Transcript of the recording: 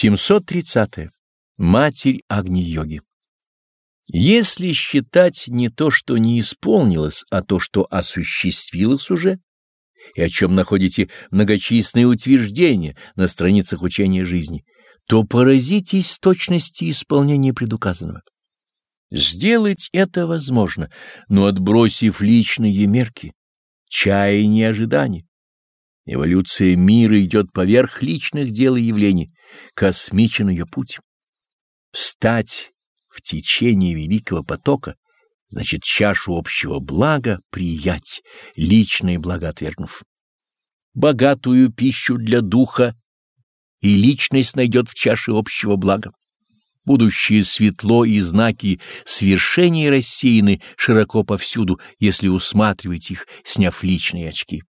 730. -е. Матерь Агни-йоги. Если считать не то, что не исполнилось, а то, что осуществилось уже, и о чем находите многочисленные утверждения на страницах учения жизни, то поразитесь точности исполнения предуказанного. Сделать это возможно, но отбросив личные мерки, чаяния и ожидания. Эволюция мира идет поверх личных дел и явлений, космичен ее путь. Встать в течение великого потока значит чашу общего блага приять, личное благо отвергнув. Богатую пищу для духа и личность найдет в чаше общего блага. Будущее светло и знаки свершения рассеяны широко повсюду, если усматривать их, сняв личные очки.